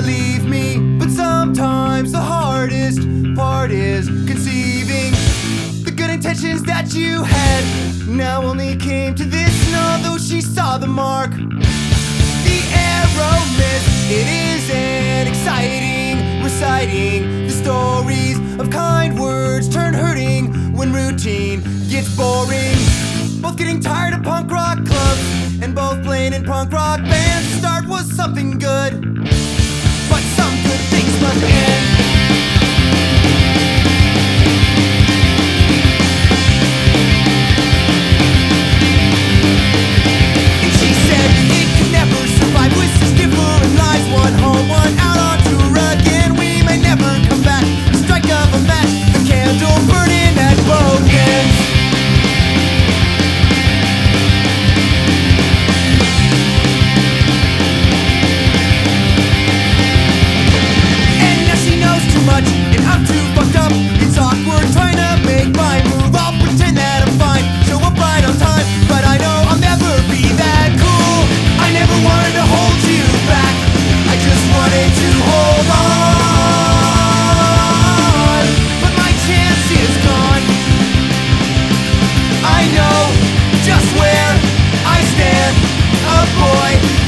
believe me. But sometimes the hardest part is conceiving the good intentions that you had. Now only came to this, and although she saw the mark, the arrow missed. It isn't exciting, reciting the stories of kind words turn hurting when routine gets boring. Both getting tired of punk rock clubs and both playing in punk rock bands. Start was something. just where I stand, a boy.